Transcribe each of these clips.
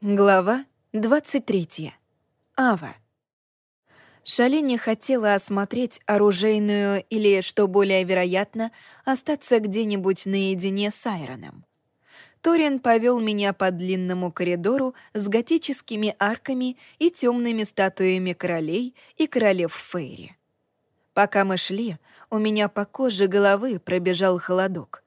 Глава 23. Ава. Шали не хотела осмотреть оружейную или, что более вероятно, остаться где-нибудь наедине с Айроном. Торин повел меня по длинному коридору с готическими арками и темными статуями королей и королев Фейри. Пока мы шли, у меня по коже головы пробежал холодок.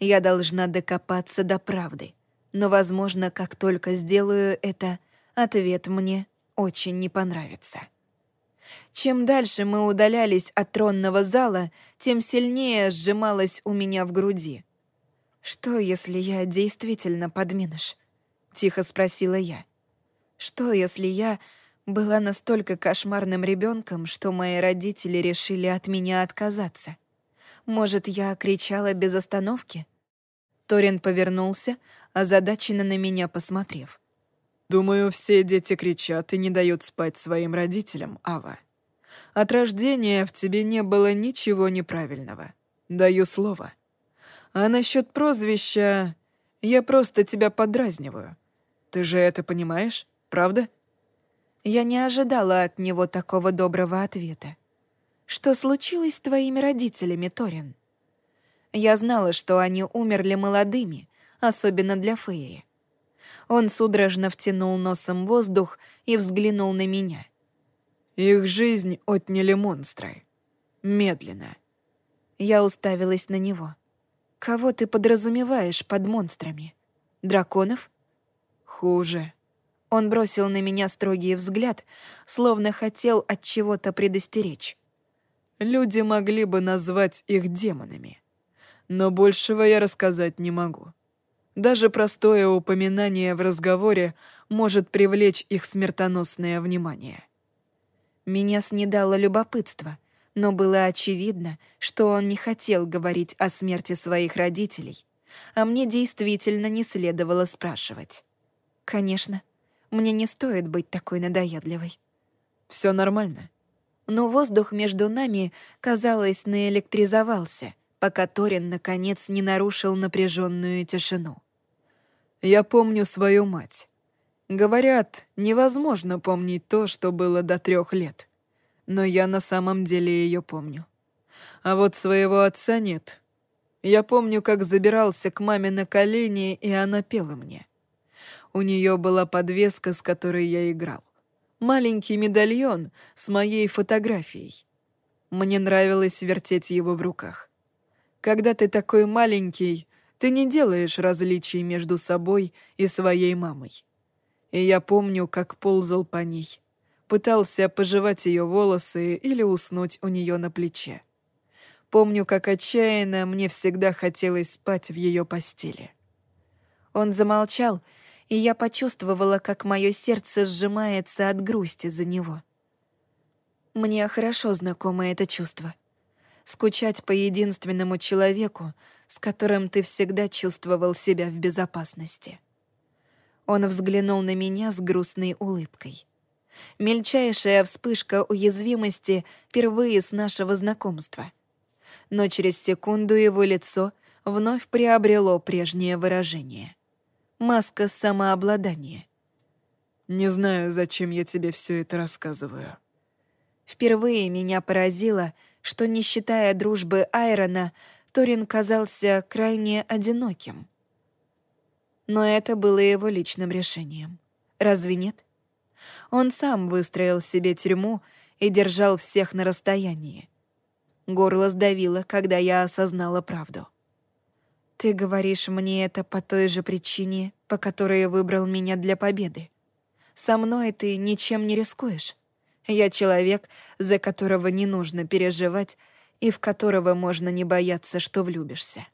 Я должна докопаться до правды — но, возможно, как только сделаю это, ответ мне очень не понравится. Чем дальше мы удалялись от тронного зала, тем сильнее сжималось у меня в груди. «Что, если я действительно подменыш?» — тихо спросила я. «Что, если я была настолько кошмарным ребенком, что мои родители решили от меня отказаться? Может, я кричала без остановки?» Торин повернулся, озадаченно на меня посмотрев. «Думаю, все дети кричат и не дают спать своим родителям, Ава. От рождения в тебе не было ничего неправильного. Даю слово. А насчет прозвища... Я просто тебя подразниваю. Ты же это понимаешь, правда?» Я не ожидала от него такого доброго ответа. «Что случилось с твоими родителями, Торин?» Я знала, что они умерли молодыми, особенно для Фейри. Он судорожно втянул носом воздух и взглянул на меня. «Их жизнь отняли монстры. Медленно». Я уставилась на него. «Кого ты подразумеваешь под монстрами? Драконов?» «Хуже». Он бросил на меня строгий взгляд, словно хотел от чего-то предостеречь. «Люди могли бы назвать их демонами, но большего я рассказать не могу. Даже простое упоминание в разговоре может привлечь их смертоносное внимание. Меня снедало любопытство, но было очевидно, что он не хотел говорить о смерти своих родителей, а мне действительно не следовало спрашивать. Конечно, мне не стоит быть такой надоедливой. Все нормально. Но воздух между нами, казалось, наэлектризовался — пока Торин, наконец, не нарушил напряженную тишину. «Я помню свою мать. Говорят, невозможно помнить то, что было до трех лет. Но я на самом деле ее помню. А вот своего отца нет. Я помню, как забирался к маме на колени, и она пела мне. У нее была подвеска, с которой я играл. Маленький медальон с моей фотографией. Мне нравилось вертеть его в руках. Когда ты такой маленький, ты не делаешь различий между собой и своей мамой. И я помню, как ползал по ней. Пытался пожевать ее волосы или уснуть у нее на плече. Помню, как отчаянно мне всегда хотелось спать в ее постели. Он замолчал, и я почувствовала, как мое сердце сжимается от грусти за него. Мне хорошо знакомо это чувство — скучать по единственному человеку, с которым ты всегда чувствовал себя в безопасности. Он взглянул на меня с грустной улыбкой. Мельчайшая вспышка уязвимости впервые с нашего знакомства. Но через секунду его лицо вновь приобрело прежнее выражение. Маска самообладания. «Не знаю, зачем я тебе все это рассказываю». Впервые меня поразило — что, не считая дружбы Айрона, Торин казался крайне одиноким. Но это было его личным решением. Разве нет? Он сам выстроил себе тюрьму и держал всех на расстоянии. Горло сдавило, когда я осознала правду. «Ты говоришь мне это по той же причине, по которой выбрал меня для победы. Со мной ты ничем не рискуешь. Я человек, за которого не нужно переживать и в которого можно не бояться, что влюбишься.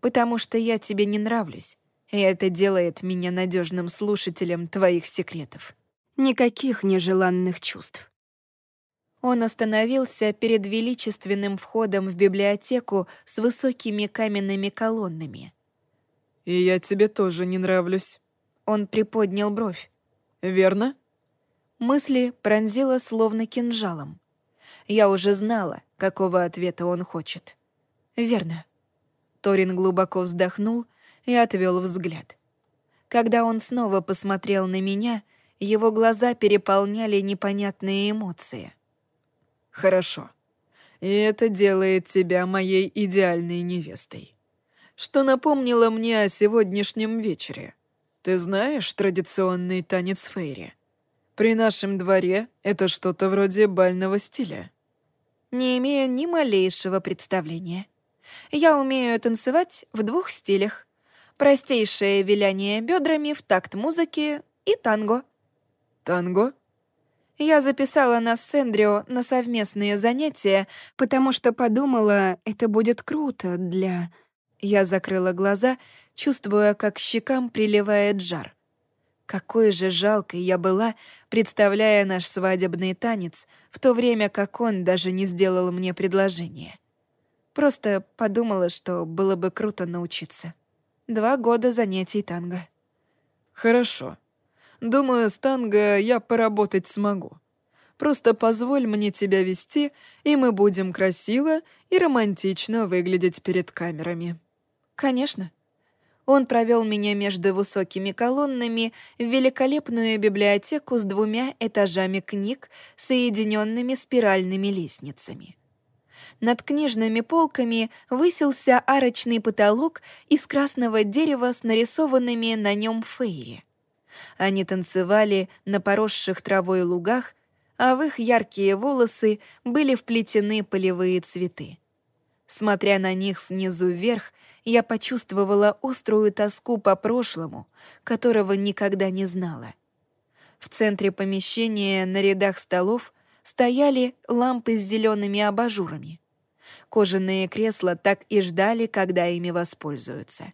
Потому что я тебе не нравлюсь, и это делает меня надежным слушателем твоих секретов. Никаких нежеланных чувств. Он остановился перед величественным входом в библиотеку с высокими каменными колоннами. «И я тебе тоже не нравлюсь». Он приподнял бровь. «Верно?» Мысли пронзила словно кинжалом. Я уже знала, какого ответа он хочет. «Верно». Торин глубоко вздохнул и отвел взгляд. Когда он снова посмотрел на меня, его глаза переполняли непонятные эмоции. «Хорошо. И это делает тебя моей идеальной невестой. Что напомнило мне о сегодняшнем вечере. Ты знаешь традиционный танец Фейри? При нашем дворе это что-то вроде бального стиля». «Не имею ни малейшего представления. Я умею танцевать в двух стилях. Простейшее виляние бедрами в такт музыки и танго». «Танго?» Я записала нас с Эндрио на совместные занятия, потому что подумала, это будет круто для... Я закрыла глаза, чувствуя, как щекам приливает жар. Какой же жалкой я была, представляя наш свадебный танец, в то время как он даже не сделал мне предложение. Просто подумала, что было бы круто научиться. Два года занятий танго. «Хорошо», Думаю, с танго я поработать смогу. Просто позволь мне тебя вести, и мы будем красиво и романтично выглядеть перед камерами». «Конечно». Он провел меня между высокими колоннами в великолепную библиотеку с двумя этажами книг, соединенными спиральными лестницами. Над книжными полками высился арочный потолок из красного дерева с нарисованными на нем фейри. Они танцевали на поросших травой лугах, а в их яркие волосы были вплетены полевые цветы. Смотря на них снизу вверх, я почувствовала острую тоску по прошлому, которого никогда не знала. В центре помещения на рядах столов стояли лампы с зелеными абажурами. Кожаные кресла так и ждали, когда ими воспользуются.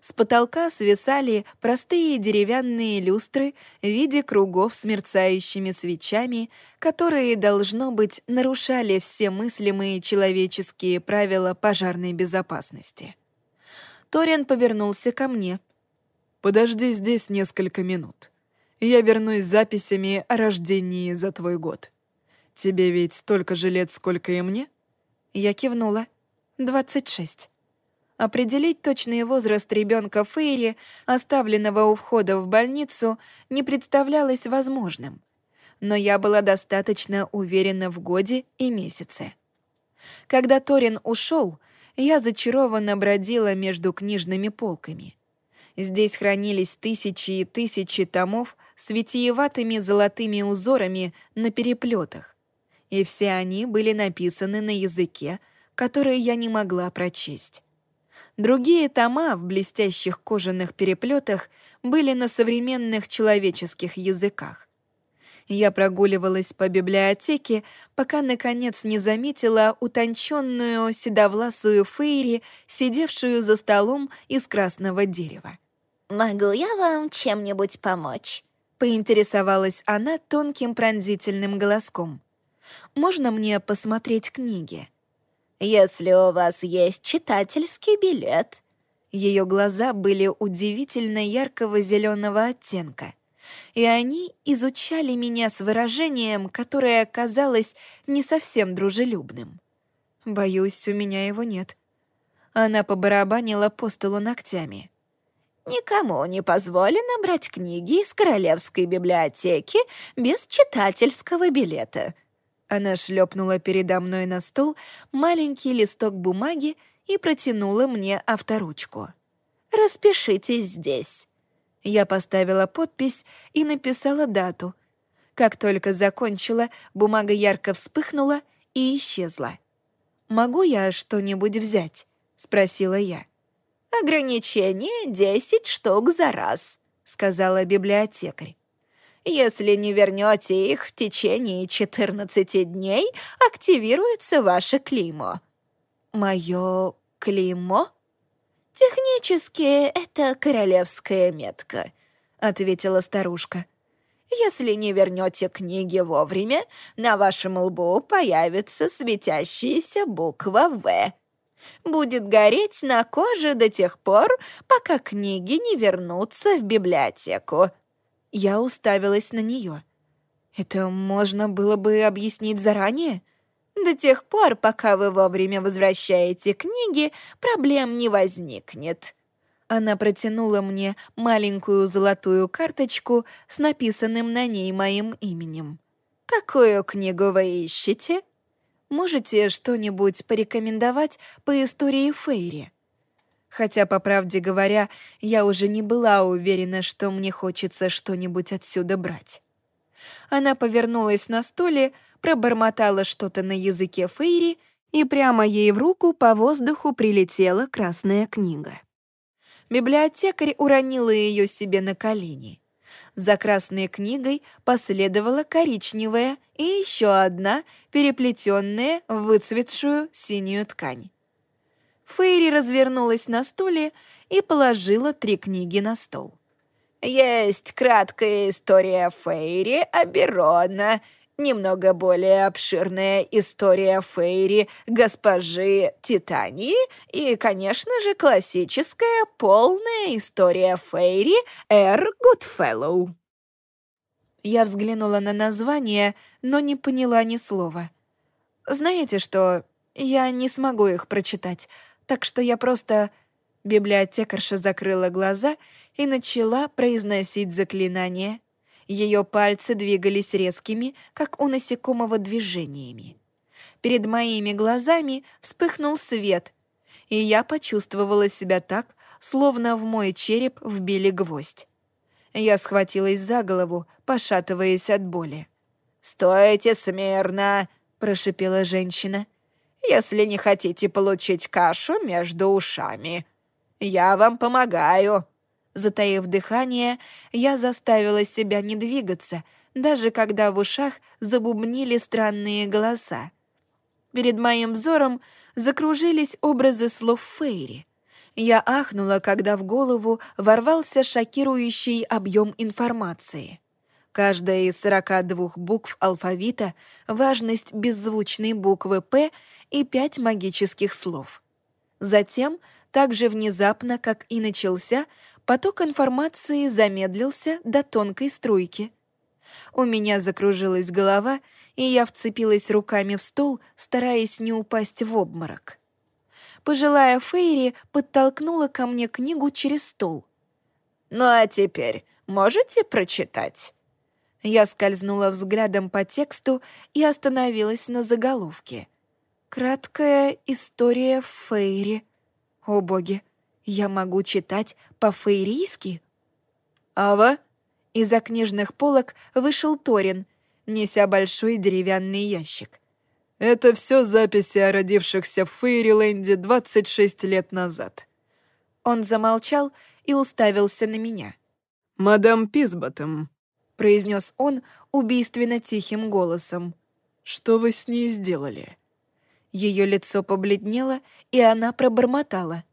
С потолка свисали простые деревянные люстры в виде кругов с мерцающими свечами, которые, должно быть, нарушали все мыслимые человеческие правила пожарной безопасности. Ториан повернулся ко мне. «Подожди здесь несколько минут. Я вернусь с записями о рождении за твой год. Тебе ведь столько же лет, сколько и мне?» Я кивнула. «Двадцать шесть». Определить точный возраст ребенка Фейри, оставленного у входа в больницу, не представлялось возможным. Но я была достаточно уверена в годе и месяце. Когда Торин ушел, я зачарованно бродила между книжными полками. Здесь хранились тысячи и тысячи томов с витиеватыми золотыми узорами на переплетах, и все они были написаны на языке, который я не могла прочесть. Другие тома в блестящих кожаных переплетах были на современных человеческих языках. Я прогуливалась по библиотеке, пока, наконец, не заметила утонченную седовласую Фейри, сидевшую за столом из красного дерева. «Могу я вам чем-нибудь помочь?» — поинтересовалась она тонким пронзительным голоском. «Можно мне посмотреть книги?» Если у вас есть читательский билет». Ее глаза были удивительно яркого зеленого оттенка, и они изучали меня с выражением, которое оказалось не совсем дружелюбным. Боюсь, у меня его нет. Она побарабанила по столу ногтями. «Никому не позволено брать книги из королевской библиотеки без читательского билета», она шлепнула передо мной на стол маленький листок бумаги и протянула мне авторучку. «Распишитесь здесь». Я поставила подпись и написала дату. Как только закончила, бумага ярко вспыхнула и исчезла. «Могу я что-нибудь взять?» — спросила я. «Ограничение — десять штук за раз», — сказала библиотекарь. Если не вернете их в течение 14 дней, активируется ваше клеймо». «Мое клеймо?» «Технически это королевская метка», — ответила старушка. «Если не вернете книги вовремя, на вашем лбу появится светящаяся буква «В». Будет гореть на коже до тех пор, пока книги не вернутся в библиотеку. Я уставилась на нее. Это можно было бы объяснить заранее? До тех пор, пока вы вовремя возвращаете книги, проблем не возникнет. Она протянула мне маленькую золотую карточку с написанным на ней моим именем. «Какую книгу вы ищете?» «Можете что-нибудь порекомендовать по истории Фейри?» Хотя, по правде говоря, я уже не была уверена, что мне хочется что-нибудь отсюда брать. Она повернулась на стуле, пробормотала что-то на языке Фейри, и прямо ей в руку по воздуху прилетела красная книга. Библиотекарь уронила ее себе на колени. За красной книгой последовала коричневая и еще одна, переплетенная в выцветшую синюю ткань. Фейри развернулась на стуле и положила три книги на стол. «Есть краткая история Фейри Оберона», немного более обширная история Фейри госпожи Титании и, конечно же, классическая полная история Фейри Эр Гудфеллоу. Я взглянула на название, но не поняла ни слова. Знаете что, я не смогу их прочитать, так что я просто... Библиотекарша закрыла глаза и начала произносить заклинание — ее пальцы двигались резкими, как у насекомого движениями. Перед моими глазами вспыхнул свет, и я почувствовала себя так, словно в мой череп вбили гвоздь. Я схватилась за голову, пошатываясь от боли. «Стойте смирно!» — прошипела женщина. «Если не хотите получить кашу между ушами, я вам помогаю!» Затаив дыхание, я заставила себя не двигаться, даже когда в ушах забубнили странные голоса. Перед моим взором закружились образы слов Фейри. Я ахнула, когда в голову ворвался шокирующий объем информации. Каждая из 42 букв алфавита, важность беззвучной буквы «П» и пять магических слов. Затем, так же внезапно, как и начался, Поток информации замедлился до тонкой струйки. У меня закружилась голова, и я вцепилась руками в стол, стараясь не упасть в обморок. Пожилая Фейри подтолкнула ко мне книгу через стол. «Ну а теперь можете прочитать?» Я скользнула взглядом по тексту и остановилась на заголовке. «Краткая история Фейри». О боги, я могу читать по-фейрийски? Ава? Из-за книжных полок вышел Торин, неся большой деревянный ящик. Это все записи о родившихся в Фейриленде 26 лет назад. Он замолчал и уставился на меня. «Мадам Пизботом», — произнес он убийственно тихим голосом. «Что вы с ней сделали?» Ее лицо побледнело, и она пробормотала.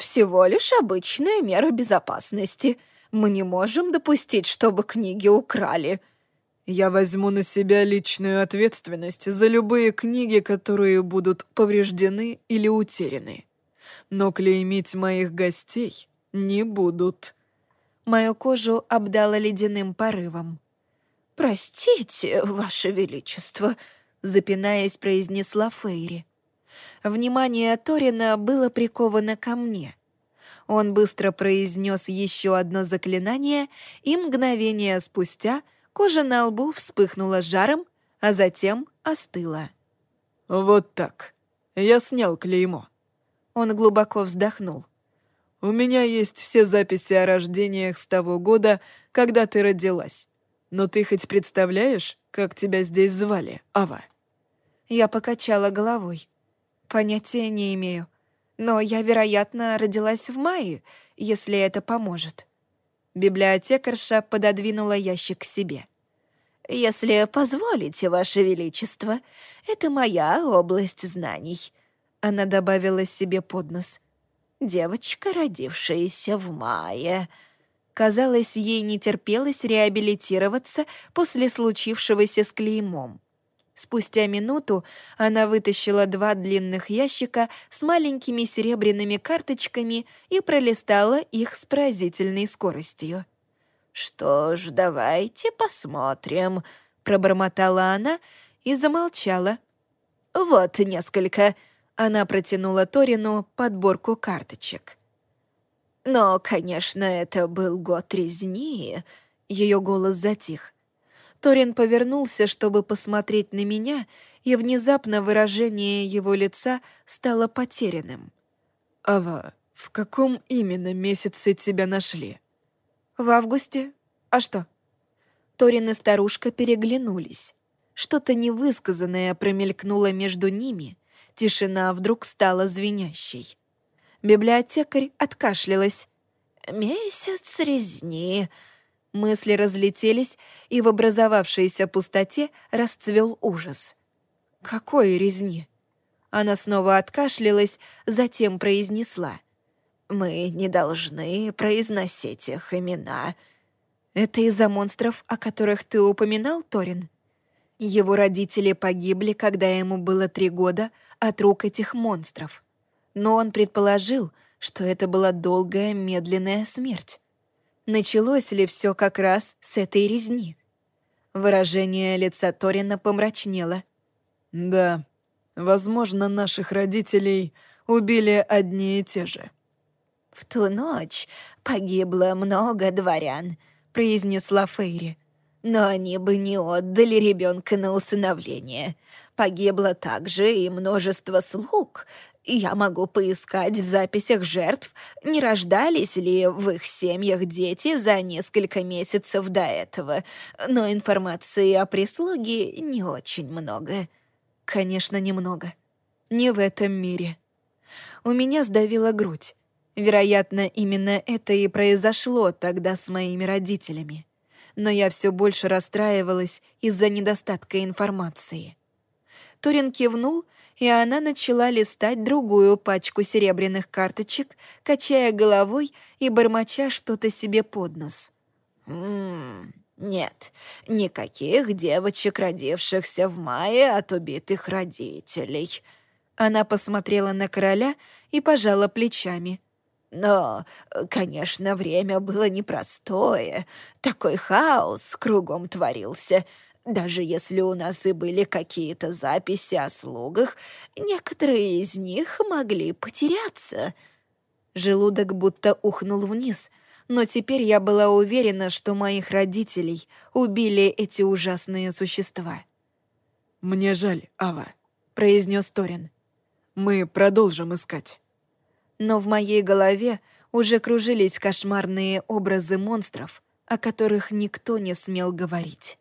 Всего лишь обычная мера безопасности. Мы не можем допустить, чтобы книги украли». «Я возьму на себя личную ответственность за любые книги, которые будут повреждены или утеряны. Но клеймить моих гостей не будут». Мою кожу обдало ледяным порывом. «Простите, Ваше Величество», — запинаясь, произнесла Фейри. Внимание Торина было приковано ко мне. Он быстро произнес еще одно заклинание, и мгновение спустя кожа на лбу вспыхнула жаром, а затем остыла. «Вот так. Я снял клеймо». Он глубоко вздохнул. «У меня есть все записи о рождениях с того года, когда ты родилась. Но ты хоть представляешь, как тебя здесь звали, Ава?» Я покачала головой. Понятия не имею. Но я, вероятно, родилась в мае, если это поможет. Библиотекарша пододвинула ящик к себе. «Если позволите, Ваше Величество, это моя область знаний», — она добавила себе под нос. «Девочка, родившаяся в мае». Казалось, ей не терпелось реабилитироваться после случившегося с клеймом. Спустя минуту она вытащила два длинных ящика с маленькими серебряными карточками и пролистала их с поразительной скоростью. «Что ж, давайте посмотрим», — пробормотала она и замолчала. «Вот несколько». Она протянула Торину подборку карточек. Но, конечно, это был год резни. Ее голос затих. Торин повернулся, чтобы посмотреть на меня, и внезапно выражение его лица стало потерянным. «Ава, в каком именно месяце тебя нашли?» «В августе. А что?» Торин и старушка переглянулись. Что-то невысказанное промелькнуло между ними. Тишина вдруг стала звенящей. Библиотекарь откашлялась. «Месяц резни». Мысли разлетелись, и в образовавшейся пустоте расцвел ужас. «Какой резни?» Она снова откашлялась, затем произнесла. «Мы не должны произносить их имена». «Это из-за монстров, о которых ты упоминал, Торин?» Его родители погибли, когда ему было три года от рук этих монстров. Но он предположил, что это была долгая, медленная смерть. Началось ли все как раз с этой резни? Выражение лица Торина помрачнело. «Да, возможно, наших родителей убили одни и те же». «В ту ночь погибло много дворян», — произнесла Фейри. «Но они бы не отдали ребенка на усыновление. Погибло также и множество слуг, я могу поискать в записях жертв, не рождались ли в их семьях дети за несколько месяцев до этого, но информации о прислуге не очень много. Конечно, немного. Не в этом мире. У меня сдавила грудь. Вероятно, именно это и произошло тогда с моими родителями. Но я все больше расстраивалась из-за недостатка информации. Торин кивнул — и она начала листать другую пачку серебряных карточек, качая головой и бормоча что-то себе под нос. «Ммм, нет, никаких девочек, родившихся в мае от убитых родителей». Она посмотрела на короля и пожала плечами. Но, конечно, время было непростое. Такой хаос кругом творился — даже если у нас и были какие-то записи о слугах, некоторые из них могли потеряться». Желудок будто ухнул вниз, но теперь я была уверена, что моих родителей убили эти ужасные существа. «Мне жаль, Ава», — произнес Торин. «Мы продолжим искать». Но в моей голове уже кружились кошмарные образы монстров, о которых никто не смел говорить.